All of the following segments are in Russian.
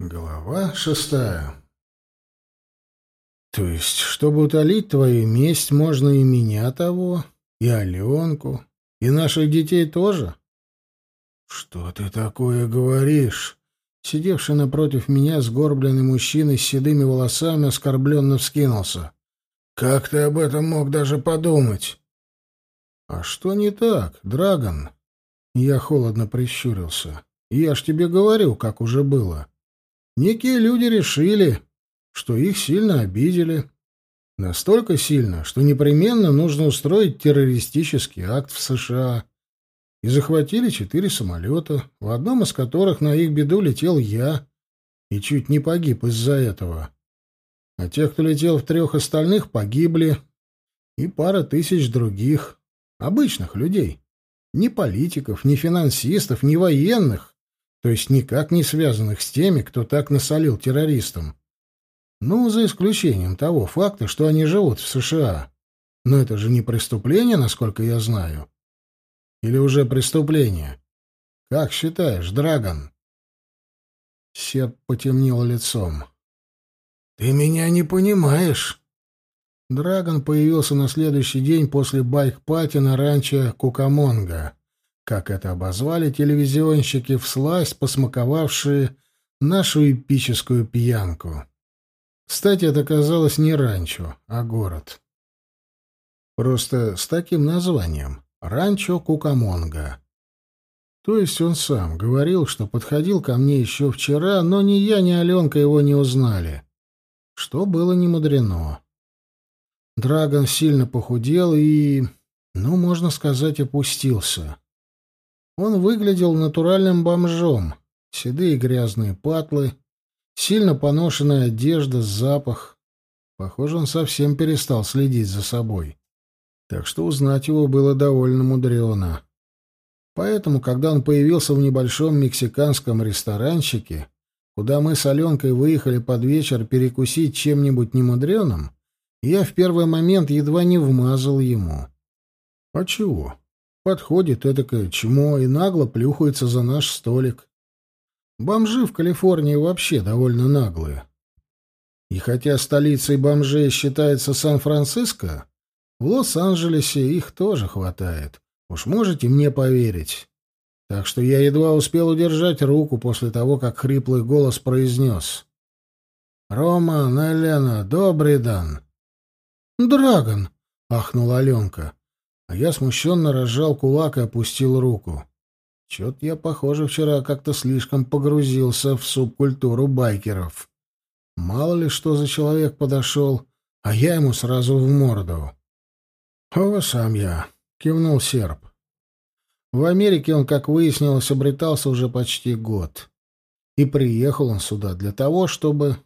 Глава шестая. То есть, чтобы утолить твою месть, можно и меня того, и Аленку, и наших детей тоже? Что ты такое говоришь? Сидевший напротив меня сгорбленный мужчина с седыми волосами оскорбленно вскинулся. Как ты об этом мог даже подумать? А что не так, Драгон? Я холодно прищурился. Я ж тебе говорю, как уже было. Некие люди решили, что их сильно обидели. Настолько сильно, что непременно нужно устроить террористический акт в США. И захватили четыре самолета, в одном из которых на их беду летел я, и чуть не погиб из-за этого. А те, кто летел в трех остальных, погибли, и пара тысяч других, обычных людей. Ни политиков, ни финансистов, ни военных, то есть никак не связанных с теми, кто так насолил террористам. Ну, за исключением того факта, что они живут в США. Но это же не преступление, насколько я знаю. Или уже преступление? Как считаешь, Драгон? Серп потемнел лицом. «Ты меня не понимаешь». Драгон появился на следующий день после байк-пати на ранчо Кукамонга как это обозвали телевизионщики, всласть посмаковавшие нашу эпическую пьянку. Кстати, это оказалось не ранчо, а город. Просто с таким названием — Ранчо Кукамонга. То есть он сам говорил, что подходил ко мне еще вчера, но ни я, ни Аленка его не узнали. Что было не мудрено. Драгон сильно похудел и, ну, можно сказать, опустился. Он выглядел натуральным бомжом. Седые грязные патлы, сильно поношенная одежда, запах. Похоже, он совсем перестал следить за собой. Так что узнать его было довольно мудрено. Поэтому, когда он появился в небольшом мексиканском ресторанчике, куда мы с Аленкой выехали под вечер перекусить чем-нибудь немудреным, я в первый момент едва не вмазал ему. А чего? Подходит эдакое чмо и нагло плюхается за наш столик. Бомжи в Калифорнии вообще довольно наглые. И хотя столицей бомжей считается Сан-Франциско, в Лос-Анджелесе их тоже хватает. Уж можете мне поверить. Так что я едва успел удержать руку после того, как хриплый голос произнес. «Роман, Елена, добрый дан». «Драгон!» — ахнула Аленка. А я смущенно разжал кулак и опустил руку. Чет я, похоже, вчера как-то слишком погрузился в субкультуру байкеров. Мало ли что за человек подошел, а я ему сразу в морду. «О, сам я», — кивнул серп. В Америке он, как выяснилось, обретался уже почти год. И приехал он сюда для того, чтобы...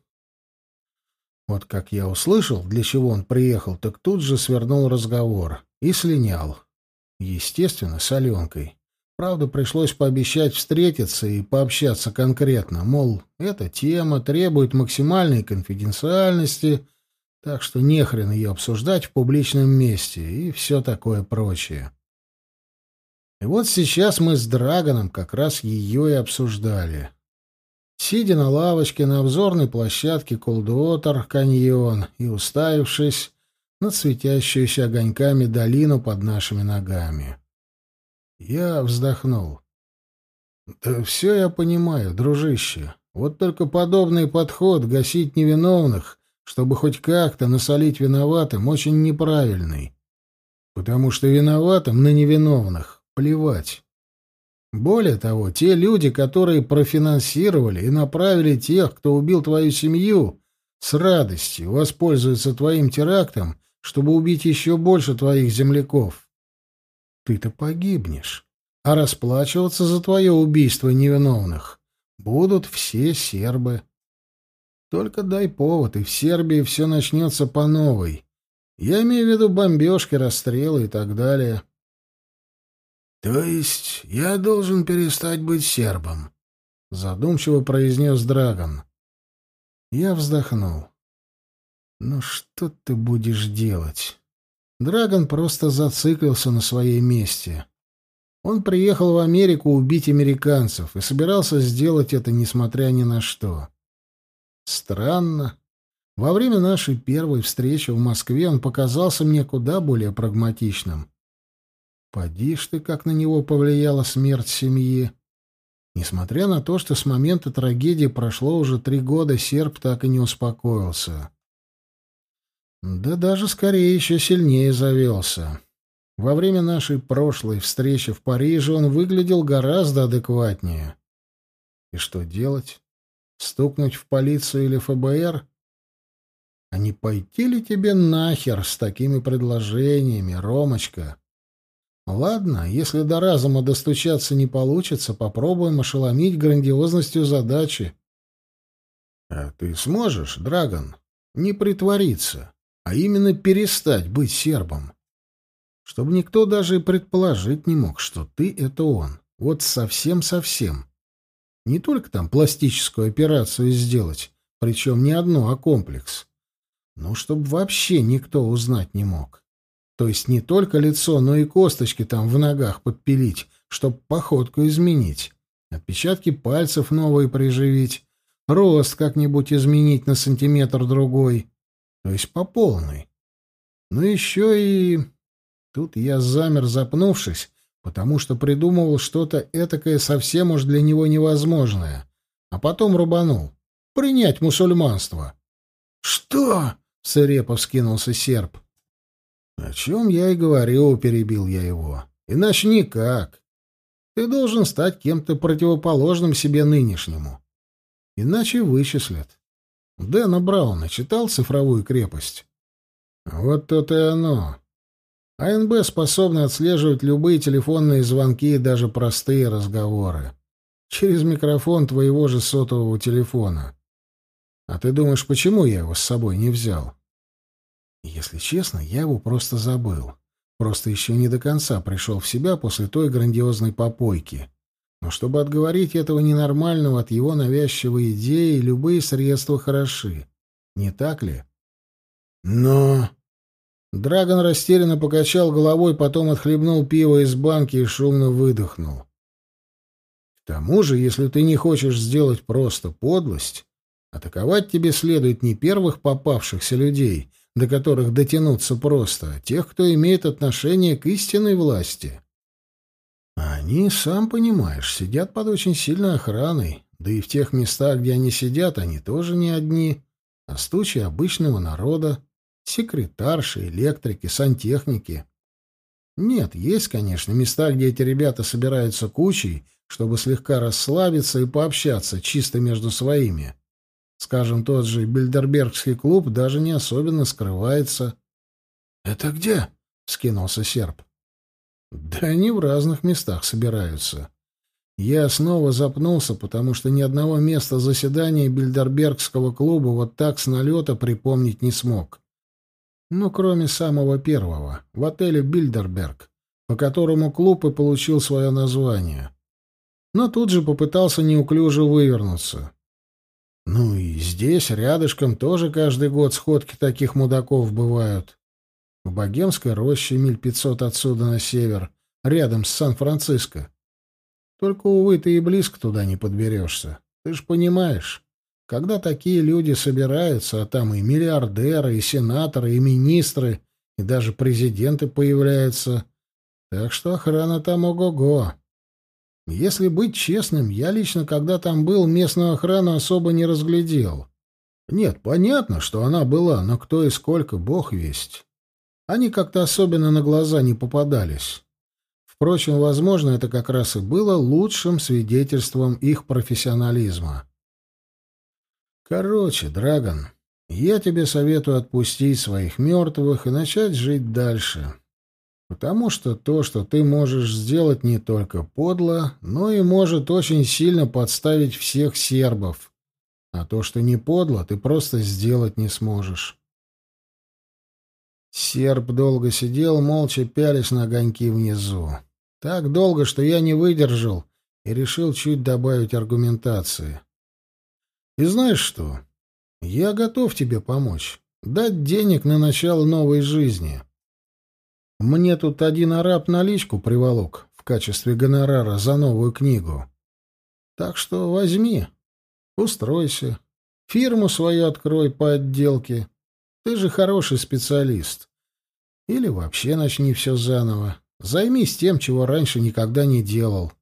Вот как я услышал, для чего он приехал, так тут же свернул разговор и слинял. Естественно, с Аленкой. Правда, пришлось пообещать встретиться и пообщаться конкретно, мол, эта тема требует максимальной конфиденциальности, так что нехрен ее обсуждать в публичном месте и все такое прочее. И вот сейчас мы с Драгоном как раз ее и обсуждали. Сидя на лавочке на обзорной площадке Колдуотер каньон и уставившись над светящуюся огоньками долину под нашими ногами. Я вздохнул. «Да все я понимаю, дружище. Вот только подобный подход гасить невиновных, чтобы хоть как-то насолить виноватым, очень неправильный. Потому что виноватым на невиновных плевать. Более того, те люди, которые профинансировали и направили тех, кто убил твою семью, с радостью воспользуются твоим терактом чтобы убить еще больше твоих земляков. Ты-то погибнешь, а расплачиваться за твое убийство невиновных будут все сербы. Только дай повод, и в Сербии все начнется по новой. Я имею в виду бомбежки, расстрелы и так далее. — То есть я должен перестать быть сербом? — задумчиво произнес Драгон. Я вздохнул. Ну что ты будешь делать? Драгон просто зациклился на своей месте. Он приехал в Америку убить американцев и собирался сделать это несмотря ни на что. Странно. Во время нашей первой встречи в Москве он показался мне куда более прагматичным. Поди ж ты, как на него повлияла смерть семьи. Несмотря на то, что с момента трагедии прошло уже три года, серб так и не успокоился. Да даже скорее еще сильнее завелся. Во время нашей прошлой встречи в Париже он выглядел гораздо адекватнее. И что делать? Стукнуть в полицию или ФБР? А не пойти ли тебе нахер с такими предложениями, Ромочка? Ладно, если до разума достучаться не получится, попробуем ошеломить грандиозностью задачи. А ты сможешь, Драгон, не притвориться, а именно перестать быть сербом? Чтобы никто даже и предположить не мог, что ты — это он. Вот совсем-совсем. Не только там пластическую операцию сделать, причем не одну, а комплекс. Ну, чтобы вообще никто узнать не мог. То есть не только лицо, но и косточки там в ногах подпилить, чтобы походку изменить. Отпечатки пальцев новые приживить. Рост как-нибудь изменить на сантиметр-другой. То есть по полной. Ну еще и... Тут я замер, запнувшись, потому что придумывал что-то этакое совсем уж для него невозможное. А потом рубанул. Принять мусульманство. «Что?» — свирепо вскинулся серп. «О чем я и говорю», — перебил я его. «Иначе никак. Ты должен стать кем-то противоположным себе нынешнему. Иначе вычислят. Дэна Брауна читал «Цифровую крепость»?» «Вот то-то и оно. АНБ способна отслеживать любые телефонные звонки и даже простые разговоры. Через микрофон твоего же сотового телефона. А ты думаешь, почему я его с собой не взял? Если честно, я его просто забыл. Просто еще не до конца пришел в себя после той грандиозной попойки. Но чтобы отговорить этого ненормального от его навязчивой идеи, любые средства хороши. Не так ли? Но... Драгон растерянно покачал головой, потом отхлебнул пиво из банки и шумно выдохнул. К тому же, если ты не хочешь сделать просто подлость, Атаковать тебе следует не первых попавшихся людей, до которых дотянуться просто, а тех, кто имеет отношение к истинной власти. Они, сам понимаешь, сидят под очень сильной охраной, да и в тех местах, где они сидят, они тоже не одни, а стучи обычного народа, секретарши, электрики, сантехники. Нет, есть, конечно, места, где эти ребята собираются кучей, чтобы слегка расслабиться и пообщаться чисто между своими. Скажем, тот же Бильдербергский клуб даже не особенно скрывается. — Это где? — скинулся серб. — Да они в разных местах собираются. Я снова запнулся, потому что ни одного места заседания Бильдербергского клуба вот так с налета припомнить не смог. Ну, кроме самого первого, в отеле «Бильдерберг», по которому клуб и получил свое название. Но тут же попытался неуклюже вывернуться. Ну и здесь, рядышком, тоже каждый год сходки таких мудаков бывают. В Богемской роще миль пятьсот отсюда на север, рядом с Сан-Франциско. Только, увы, ты и близко туда не подберешься. Ты ж понимаешь, когда такие люди собираются, а там и миллиардеры, и сенаторы, и министры, и даже президенты появляются, так что охрана там ого-го. Если быть честным, я лично, когда там был, местную охрану особо не разглядел. Нет, понятно, что она была, но кто и сколько, бог весть. Они как-то особенно на глаза не попадались. Впрочем, возможно, это как раз и было лучшим свидетельством их профессионализма. Короче, Драгон, я тебе советую отпустить своих мертвых и начать жить дальше. Потому что то, что ты можешь сделать не только подло, но и может очень сильно подставить всех сербов. А то, что не подло, ты просто сделать не сможешь. Серб долго сидел, молча пялись на огоньки внизу. Так долго, что я не выдержал и решил чуть добавить аргументации. И знаешь что? Я готов тебе помочь. Дать денег на начало новой жизни. Мне тут один араб наличку приволок в качестве гонорара за новую книгу. Так что возьми, устройся. Фирму свою открой по отделке. Ты же хороший специалист. Или вообще начни все заново. Займись тем, чего раньше никогда не делал.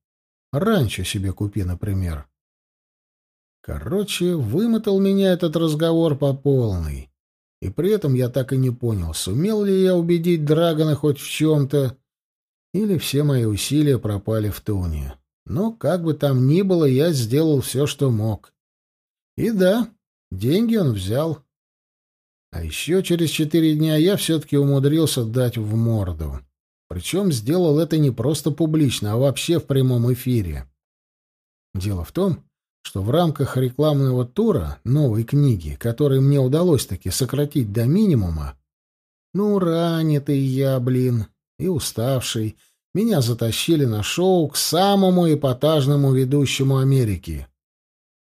Раньше себе купи, например. Короче, вымотал меня этот разговор по полной. И при этом я так и не понял, сумел ли я убедить Драгона хоть в чем-то, или все мои усилия пропали в туне. Но, как бы там ни было, я сделал все, что мог. И да, деньги он взял. А еще через четыре дня я все-таки умудрился дать в морду. Причем сделал это не просто публично, а вообще в прямом эфире. Дело в том, что в рамках рекламного тура новой книги, которой мне удалось таки сократить до минимума, ну, ранитый я, блин, и уставший, меня затащили на шоу к самому эпатажному ведущему Америки.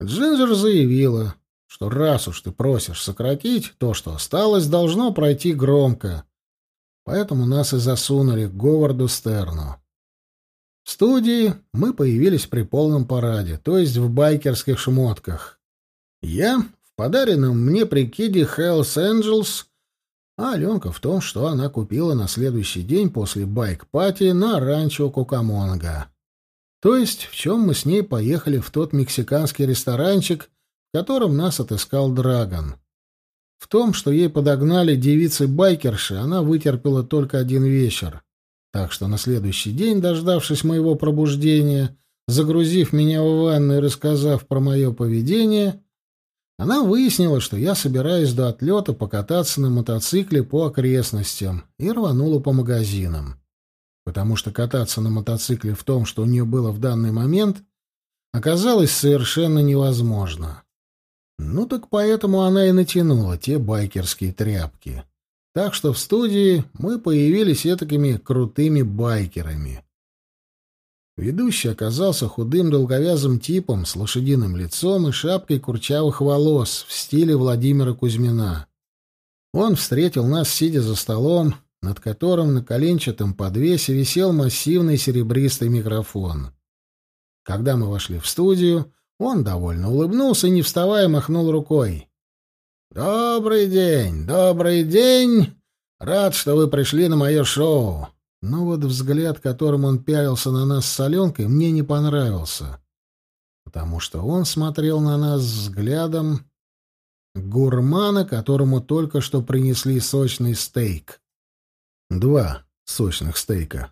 Джинджер заявила, что раз уж ты просишь сократить, то, что осталось, должно пройти громко. Поэтому нас и засунули к Говарду Стерну. В студии мы появились при полном параде, то есть в байкерских шмотках. Я в подаренном мне прикиде Hells Angels, а Аленка в том, что она купила на следующий день после байк-пати на ранчо Кукамонга. То есть в чем мы с ней поехали в тот мексиканский ресторанчик, в котором нас отыскал Драгон. В том, что ей подогнали девицы-байкерши, она вытерпела только один вечер. Так что на следующий день, дождавшись моего пробуждения, загрузив меня в ванну и рассказав про мое поведение, она выяснила, что я собираюсь до отлета покататься на мотоцикле по окрестностям и рванула по магазинам. Потому что кататься на мотоцикле в том, что у нее было в данный момент, оказалось совершенно невозможно. Ну так поэтому она и натянула те байкерские тряпки. Так что в студии мы появились этакими крутыми байкерами. Ведущий оказался худым долговязым типом с лошадиным лицом и шапкой курчавых волос в стиле Владимира Кузьмина. Он встретил нас, сидя за столом, над которым на коленчатом подвесе висел массивный серебристый микрофон. Когда мы вошли в студию, он довольно улыбнулся и, не вставая, махнул рукой. «Добрый день, добрый день! Рад, что вы пришли на мое шоу!» Но вот взгляд, которым он пялился на нас с Аленкой, мне не понравился. Потому что он смотрел на нас взглядом гурмана, которому только что принесли сочный стейк. Два сочных стейка.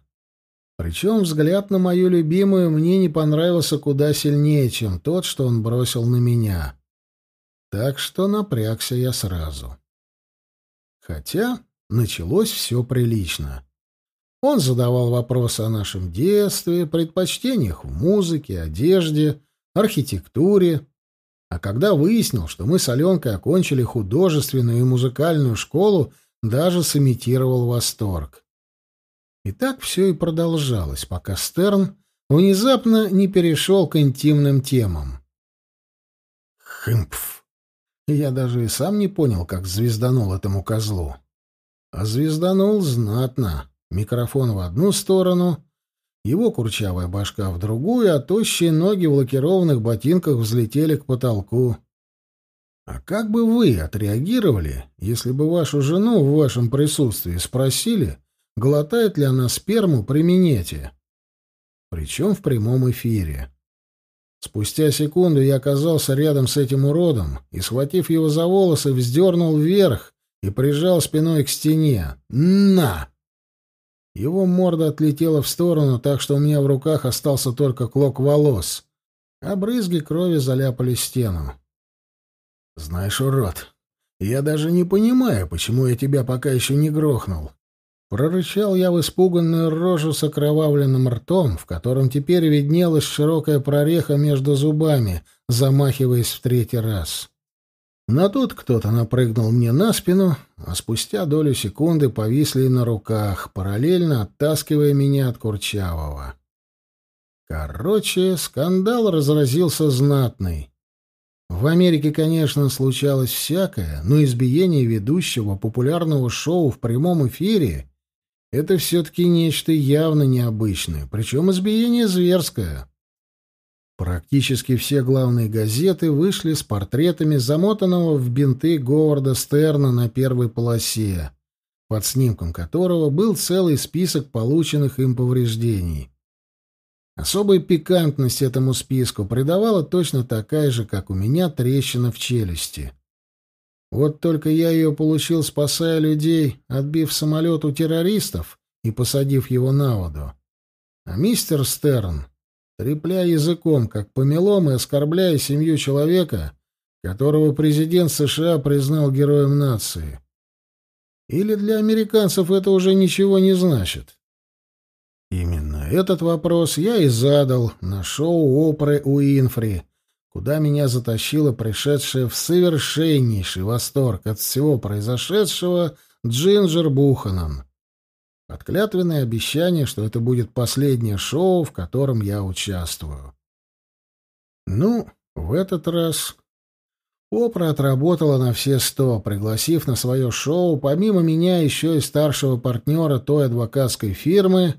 Причем взгляд на мою любимую мне не понравился куда сильнее, чем тот, что он бросил на меня. Так что напрягся я сразу. Хотя началось все прилично. Он задавал вопросы о нашем детстве, предпочтениях в музыке, одежде, архитектуре. А когда выяснил, что мы с Аленкой окончили художественную и музыкальную школу, даже сымитировал восторг. И так все и продолжалось, пока Стерн внезапно не перешел к интимным темам. Хымпф! Я даже и сам не понял, как звезданул этому козлу. А звезданул знатно. Микрофон в одну сторону, его курчавая башка в другую, а тощие ноги в лакированных ботинках взлетели к потолку. А как бы вы отреагировали, если бы вашу жену в вашем присутствии спросили, глотает ли она сперму при минете. Причем в прямом эфире. Спустя секунду я оказался рядом с этим уродом и, схватив его за волосы, вздернул вверх и прижал спиной к стене. «На!» Его морда отлетела в сторону, так что у меня в руках остался только клок волос, а брызги крови заляпали стену. «Знаешь, урод, я даже не понимаю, почему я тебя пока еще не грохнул. Прорычал я в испуганную рожу с окровавленным ртом, в котором теперь виднелась широкая прореха между зубами, замахиваясь в третий раз. Но тут кто-то напрыгнул мне на спину, а спустя долю секунды повисли на руках, параллельно оттаскивая меня от Курчавого. Короче, скандал разразился знатный. В Америке, конечно, случалось всякое, но избиение ведущего популярного шоу в прямом эфире это все-таки нечто явно необычное, причем избиение зверское. Практически все главные газеты вышли с портретами замотанного в бинты Говарда Стерна на первой полосе, под снимком которого был целый список полученных им повреждений. Особую пикантность этому списку придавала точно такая же, как у меня, трещина в челюсти. Вот только я ее получил, спасая людей, отбив самолет у террористов и посадив его на воду. А мистер Стерн трепля языком, как помелом, и оскорбляя семью человека, которого президент США признал героем нации. Или для американцев это уже ничего не значит? Именно этот вопрос я и задал на шоу Опры Уинфри, куда меня затащила пришедшая в совершеннейший восторг от всего произошедшего Джинджер Буханан под клятвенное обещание, что это будет последнее шоу, в котором я участвую. Ну, в этот раз Опра отработала на все сто, пригласив на свое шоу помимо меня еще и старшего партнера той адвокатской фирмы,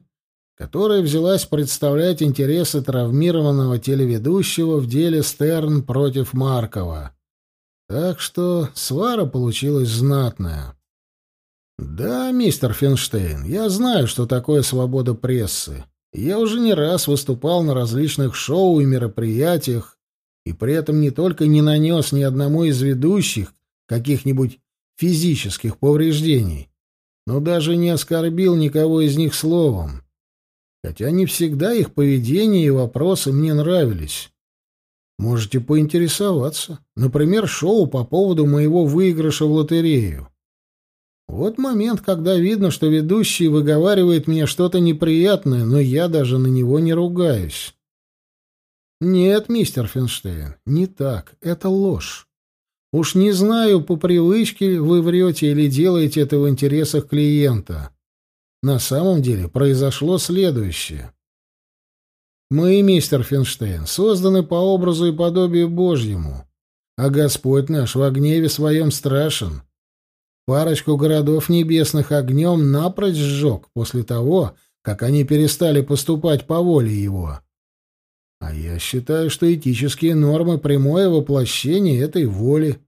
которая взялась представлять интересы травмированного телеведущего в деле Стерн против Маркова. Так что свара получилась знатная. «Да, мистер Финштейн, я знаю, что такое свобода прессы. Я уже не раз выступал на различных шоу и мероприятиях, и при этом не только не нанес ни одному из ведущих каких-нибудь физических повреждений, но даже не оскорбил никого из них словом. Хотя не всегда их поведение и вопросы мне нравились. Можете поинтересоваться. Например, шоу по поводу моего выигрыша в лотерею. Вот момент, когда видно, что ведущий выговаривает мне что-то неприятное, но я даже на него не ругаюсь. Нет, мистер Финштейн, не так. Это ложь. Уж не знаю, по привычке вы врете или делаете это в интересах клиента. На самом деле произошло следующее. Мы, мистер Финштейн, созданы по образу и подобию Божьему, а Господь наш в гневе своем страшен. Парочку городов небесных огнем напрочь сжег после того, как они перестали поступать по воле его. А я считаю, что этические нормы — прямое воплощение этой воли.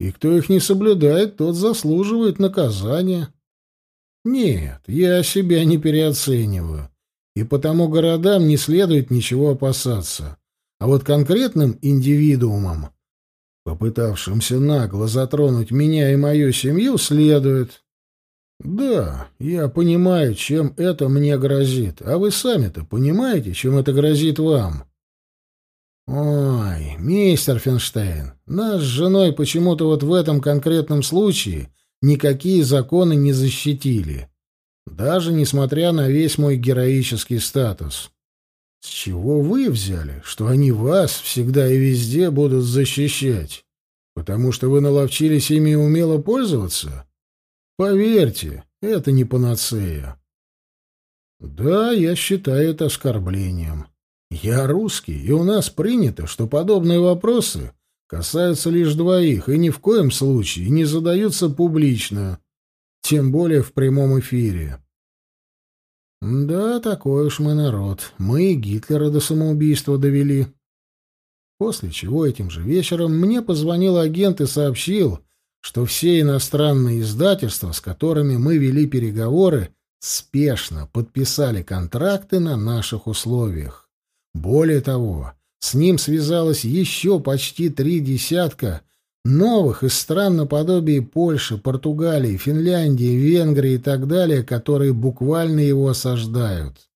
И кто их не соблюдает, тот заслуживает наказания. Нет, я себя не переоцениваю. И потому городам не следует ничего опасаться. А вот конкретным индивидуумам попытавшимся нагло затронуть меня и мою семью, следует. Да, я понимаю, чем это мне грозит, а вы сами-то понимаете, чем это грозит вам? Ой, мистер Финштейн, нас с женой почему-то вот в этом конкретном случае никакие законы не защитили, даже несмотря на весь мой героический статус. С чего вы взяли, что они вас всегда и везде будут защищать? Потому что вы наловчились ими умело пользоваться? Поверьте, это не панацея. Да, я считаю это оскорблением. Я русский, и у нас принято, что подобные вопросы касаются лишь двоих и ни в коем случае не задаются публично, тем более в прямом эфире. Да, такой уж мы народ. Мы и Гитлера до самоубийства довели. После чего этим же вечером мне позвонил агент и сообщил, что все иностранные издательства, с которыми мы вели переговоры, спешно подписали контракты на наших условиях. Более того, с ним связалось еще почти три десятка новых из стран наподобие Польши, Португалии, Финляндии, Венгрии и так далее, которые буквально его осаждают.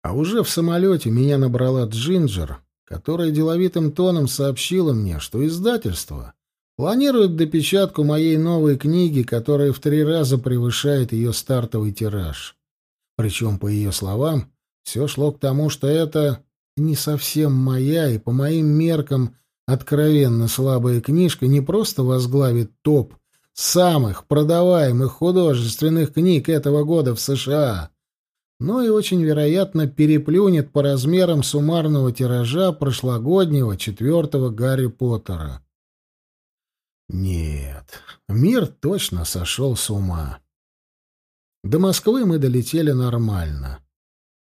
А уже в самолете меня набрала Джинджер, которая деловитым тоном сообщила мне, что издательство планирует допечатку моей новой книги, которая в три раза превышает ее стартовый тираж. Причем, по ее словам, все шло к тому, что это не совсем моя и, по моим меркам, Откровенно слабая книжка не просто возглавит топ самых продаваемых художественных книг этого года в США, но и очень вероятно переплюнет по размерам суммарного тиража прошлогоднего четвертого Гарри Поттера. Нет, мир точно сошел с ума. До Москвы мы долетели нормально.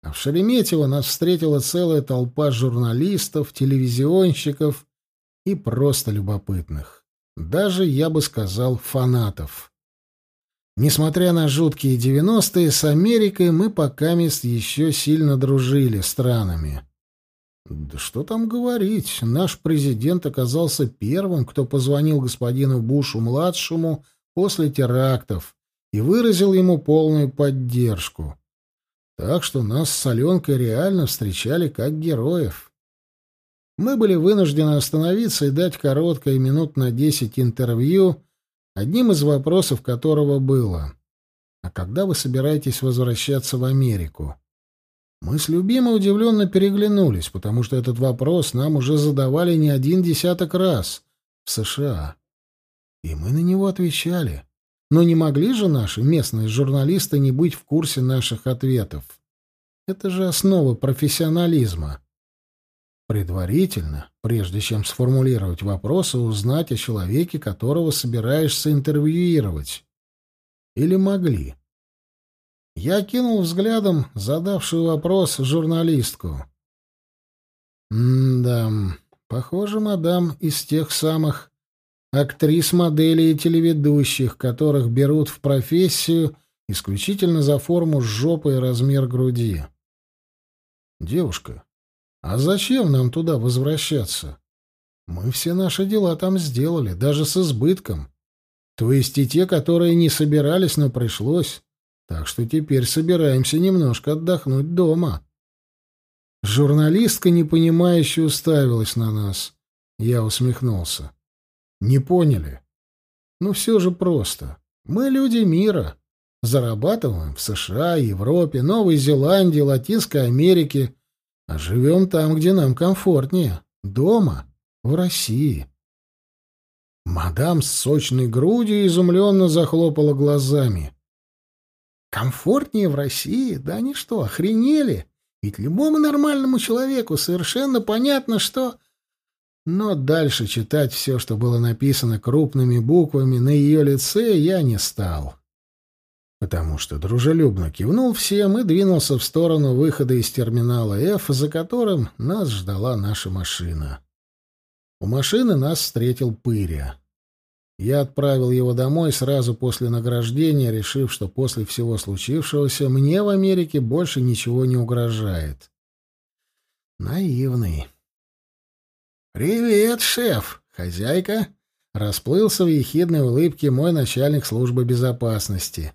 А в Шереметьево нас встретила целая толпа журналистов, телевизионщиков и просто любопытных. Даже, я бы сказал, фанатов. Несмотря на жуткие девяностые, с Америкой мы пока мест еще сильно дружили странами. Да что там говорить, наш президент оказался первым, кто позвонил господину Бушу-младшему после терактов и выразил ему полную поддержку. Так что нас с Аленкой реально встречали как героев. Мы были вынуждены остановиться и дать короткое минут на десять интервью одним из вопросов которого было «А когда вы собираетесь возвращаться в Америку?» Мы с любимой удивленно переглянулись, потому что этот вопрос нам уже задавали не один десяток раз в США. И мы на него отвечали. Но не могли же наши местные журналисты не быть в курсе наших ответов? Это же основа профессионализма. Предварительно, прежде чем сформулировать вопросы, узнать о человеке, которого собираешься интервьюировать. Или могли. Я кинул взглядом задавшую вопрос журналистку. «М-да, похоже, мадам из тех самых актрис, моделей и телеведущих, которых берут в профессию исключительно за форму жопы и размер груди. Девушка, а зачем нам туда возвращаться? Мы все наши дела там сделали, даже с избытком. То есть и те, которые не собирались, но пришлось. Так что теперь собираемся немножко отдохнуть дома. Журналистка, непонимающе, уставилась на нас. Я усмехнулся. Не поняли? Ну все же просто. Мы люди мира. Зарабатываем в США, Европе, Новой Зеландии, Латинской Америке — а живем там, где нам комфортнее. Дома, в России. Мадам с сочной грудью изумленно захлопала глазами. Комфортнее в России? Да они что, охренели? Ведь любому нормальному человеку совершенно понятно, что... Но дальше читать все, что было написано крупными буквами на ее лице, я не стал потому что дружелюбно кивнул всем и двинулся в сторону выхода из терминала F, за которым нас ждала наша машина. У машины нас встретил Пыря. Я отправил его домой сразу после награждения, решив, что после всего случившегося мне в Америке больше ничего не угрожает. Наивный. «Привет, шеф! Хозяйка!» Расплылся в ехидной улыбке мой начальник службы безопасности.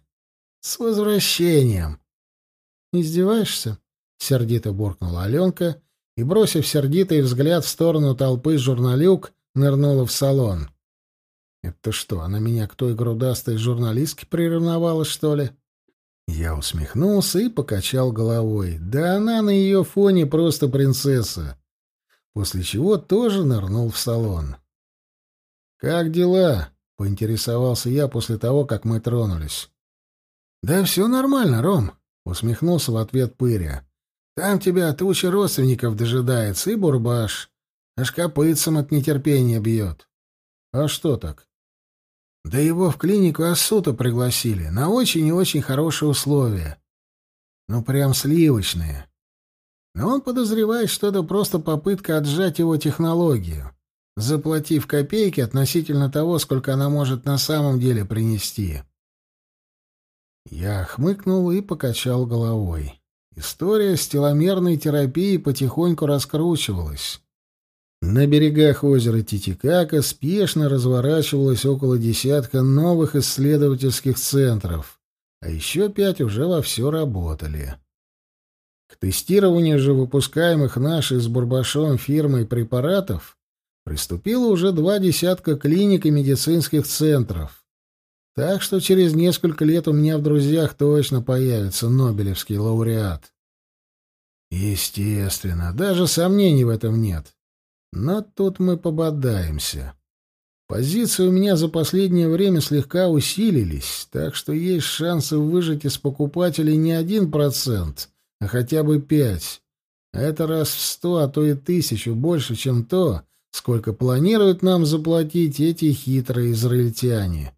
«С возвращением!» «Издеваешься?» — сердито буркнула Аленка и, бросив сердитый взгляд в сторону толпы журналюк, нырнула в салон. «Это что, она меня к той грудастой журналистке приревновала, что ли?» Я усмехнулся и покачал головой. «Да она на ее фоне просто принцесса!» После чего тоже нырнул в салон. «Как дела?» — поинтересовался я после того, как мы тронулись. «Да все нормально, Ром», — усмехнулся в ответ Пыря. «Там тебя туча родственников дожидается и бурбаш. Аж копытцем от нетерпения бьет». «А что так?» «Да его в клинику Ассута пригласили на очень и очень хорошие условия. Ну, прям сливочные. Он подозревает, что это просто попытка отжать его технологию, заплатив копейки относительно того, сколько она может на самом деле принести». Я хмыкнул и покачал головой. История с теломерной терапией потихоньку раскручивалась. На берегах озера Титикака спешно разворачивалось около десятка новых исследовательских центров, а еще пять уже вовсю работали. К тестированию же выпускаемых нашей с Бурбашом фирмой препаратов приступило уже два десятка клиник и медицинских центров. Так что через несколько лет у меня в друзьях точно появится Нобелевский лауреат. Естественно, даже сомнений в этом нет. Но тут мы пободаемся. Позиции у меня за последнее время слегка усилились, так что есть шансы выжить из покупателей не один процент, а хотя бы пять. Это раз в сто, а то и тысячу больше, чем то, сколько планируют нам заплатить эти хитрые израильтяне.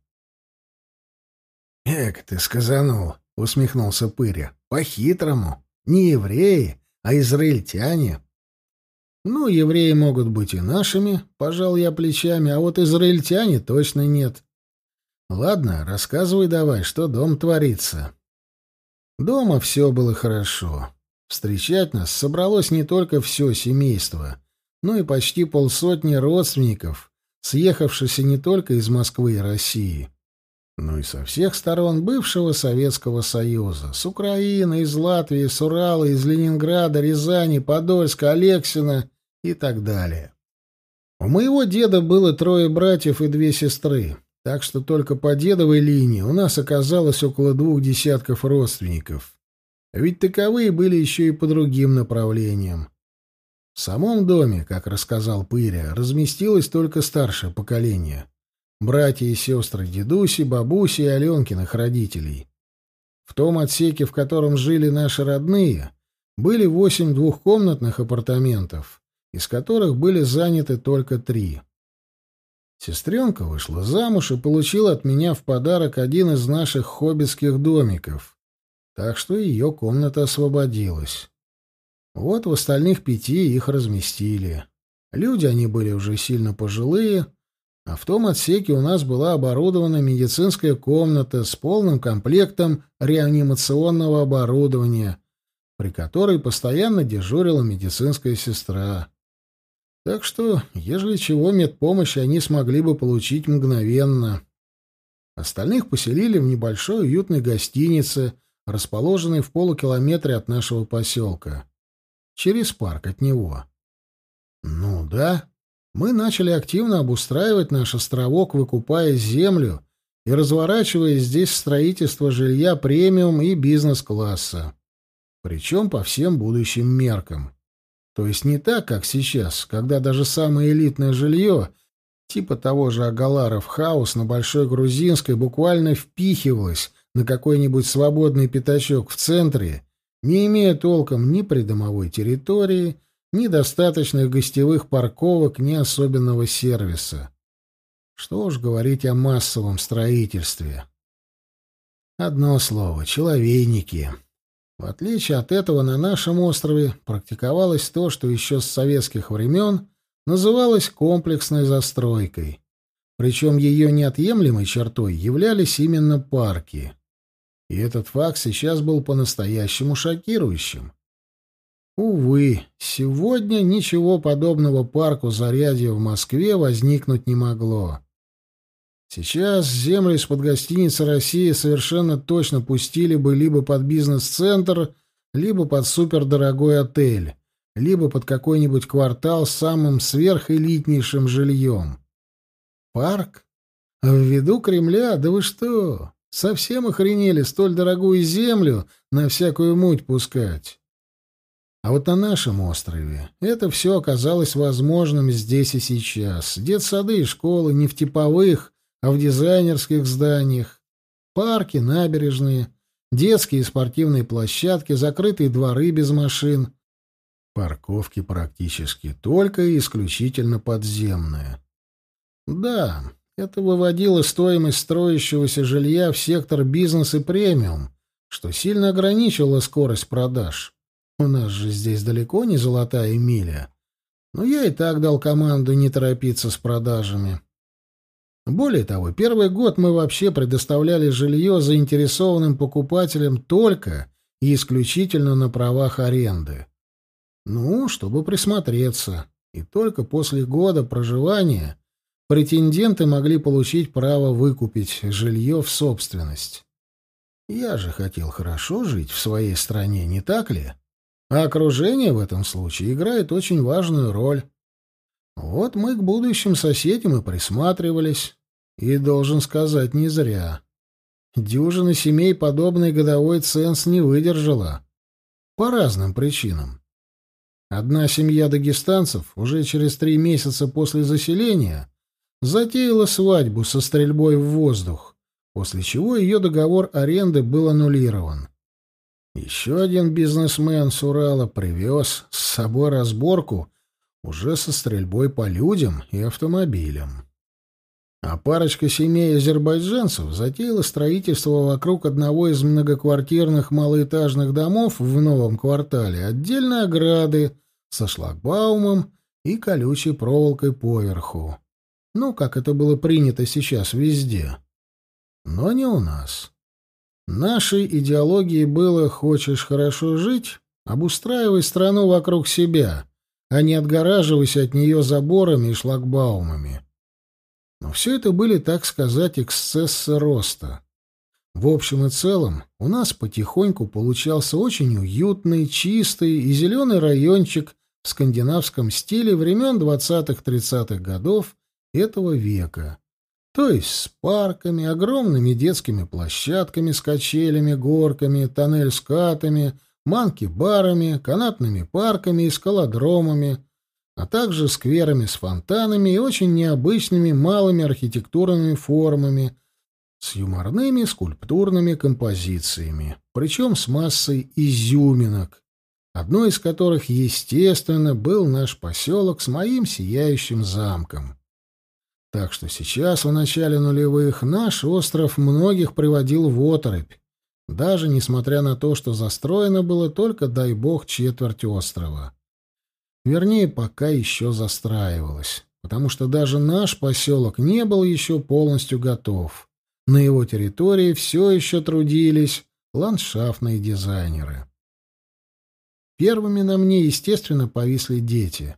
«Эк, ты сказанул», — усмехнулся Пыря. «По-хитрому. Не евреи, а израильтяне. Ну, евреи могут быть и нашими, пожал я плечами, а вот израильтяне точно нет. Ладно, рассказывай давай, что дом творится. Дома все было хорошо. Встречать нас собралось не только все семейство, но и почти полсотни родственников, съехавшихся не только из Москвы и России, но и со всех сторон бывшего Советского Союза, с Украины, из Латвии, с Урала, из Ленинграда, Рязани, Подольска, Алексина и так далее. У моего деда было трое братьев и две сестры, так что только по дедовой линии у нас оказалось около двух десятков родственников. Ведь таковые были еще и по другим направлениям. В самом доме, как рассказал Пыря, разместилось только старшее поколение. Братья и сестры дедуси, бабуси и Аленкиных родителей. В том отсеке, в котором жили наши родные, были восемь двухкомнатных апартаментов, из которых были заняты только три. Сестренка вышла замуж и получила от меня в подарок один из наших хоббитских домиков, так что ее комната освободилась. Вот в остальных пяти их разместили. Люди они были уже сильно пожилые, а в том отсеке у нас была оборудована медицинская комната с полным комплектом реанимационного оборудования, при которой постоянно дежурила медицинская сестра. Так что, ежели чего, медпомощь они смогли бы получить мгновенно. Остальных поселили в небольшой уютной гостинице, расположенной в полукилометре от нашего поселка. Через парк от него. Ну да, мы начали активно обустраивать наш островок, выкупая землю и разворачивая здесь строительство жилья премиум и бизнес-класса. Причем по всем будущим меркам. То есть не так, как сейчас, когда даже самое элитное жилье, типа того же Агаларов хаус на Большой Грузинской, буквально впихивалось на какой-нибудь свободный пятачок в центре, не имея толком ни придомовой территории, ни достаточных гостевых парковок, ни особенного сервиса. Что уж говорить о массовом строительстве. Одно слово — человейники. В отличие от этого, на нашем острове практиковалось то, что еще с советских времен называлось комплексной застройкой. Причем ее неотъемлемой чертой являлись именно парки. И этот факт сейчас был по-настоящему шокирующим. Увы, сегодня ничего подобного парку Зарядье в Москве возникнуть не могло. Сейчас землю из-под гостиницы России совершенно точно пустили бы либо под бизнес-центр, либо под супердорогой отель, либо под какой-нибудь квартал с самым сверхэлитнейшим жильем. Парк? А в виду Кремля? Да вы что? Совсем охренели столь дорогую землю на всякую муть пускать? А вот на нашем острове это все оказалось возможным здесь и сейчас. Детсады и школы не в типовых, а в дизайнерских зданиях. Парки, набережные, детские и спортивные площадки, закрытые дворы без машин. Парковки практически только и исключительно подземные. Да, это выводило стоимость строящегося жилья в сектор бизнес и премиум, что сильно ограничивало скорость продаж. У нас же здесь далеко не золотая миля. Но я и так дал команду не торопиться с продажами. Более того, первый год мы вообще предоставляли жилье заинтересованным покупателям только и исключительно на правах аренды. Ну, чтобы присмотреться. И только после года проживания претенденты могли получить право выкупить жилье в собственность. Я же хотел хорошо жить в своей стране, не так ли? А окружение в этом случае играет очень важную роль. Вот мы к будущим соседям и присматривались. И, должен сказать, не зря. Дюжина семей подобный годовой ценз не выдержала. По разным причинам. Одна семья дагестанцев уже через три месяца после заселения затеяла свадьбу со стрельбой в воздух, после чего ее договор аренды был аннулирован. Еще один бизнесмен с Урала привез с собой разборку уже со стрельбой по людям и автомобилям. А парочка семей азербайджанцев затеяла строительство вокруг одного из многоквартирных малоэтажных домов в новом квартале отдельной ограды со шлагбаумом и колючей проволокой поверху. Ну, как это было принято сейчас везде. Но не у нас. Нашей идеологией было «хочешь хорошо жить? Обустраивай страну вокруг себя, а не отгораживайся от нее заборами и шлагбаумами». Но все это были, так сказать, эксцессы роста. В общем и целом, у нас потихоньку получался очень уютный, чистый и зеленый райончик в скандинавском стиле времен 20-30-х годов этого века. То есть с парками, огромными детскими площадками с качелями, горками, тоннель-скатами, манки-барами, канатными парками и скалодромами, а также скверами с фонтанами и очень необычными малыми архитектурными формами с юморными скульптурными композициями, причем с массой изюминок, одной из которых, естественно, был наш поселок с моим сияющим замком. Так что сейчас, в начале нулевых, наш остров многих приводил в оторопь, даже несмотря на то, что застроено было только, дай бог, четверть острова. Вернее, пока еще застраивалось, потому что даже наш поселок не был еще полностью готов. На его территории все еще трудились ландшафтные дизайнеры. Первыми на мне, естественно, повисли дети.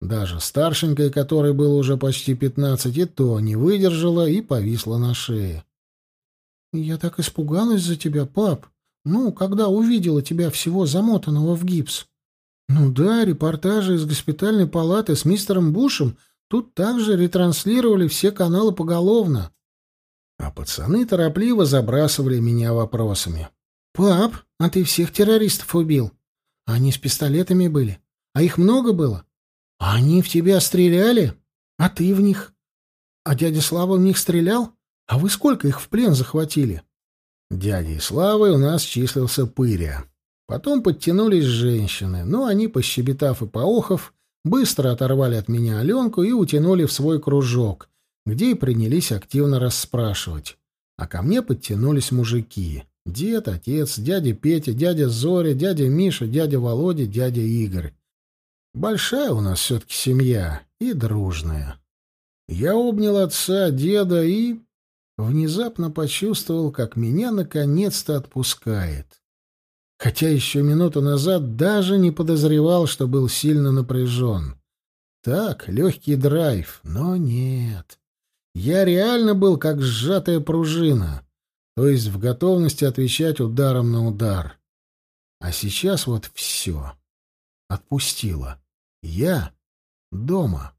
Даже старшенькая, которой было уже почти пятнадцать, и то не выдержала и повисла на шее. «Я так испугалась за тебя, пап. Ну, когда увидела тебя всего замотанного в гипс». Ну да, репортажи из госпитальной палаты с мистером Бушем тут также ретранслировали все каналы поголовно. А пацаны торопливо забрасывали меня вопросами. «Пап, а ты всех террористов убил? Они с пистолетами были. А их много было? А они в тебя стреляли? А ты в них? А дядя Слава в них стрелял? А вы сколько их в плен захватили?» Дядей Славой у нас числился Пыря. Потом подтянулись женщины, но они, пощебетав и поохов, быстро оторвали от меня Аленку и утянули в свой кружок, где и принялись активно расспрашивать. А ко мне подтянулись мужики. Дед, отец, дядя Петя, дядя Зоря, дядя Миша, дядя Володя, дядя Игорь. Большая у нас все-таки семья и дружная. Я обнял отца, деда и... Внезапно почувствовал, как меня наконец-то отпускает хотя еще минуту назад даже не подозревал, что был сильно напряжен. Так, легкий драйв, но нет. Я реально был как сжатая пружина, то есть в готовности отвечать ударом на удар. А сейчас вот все. Отпустила. Я дома.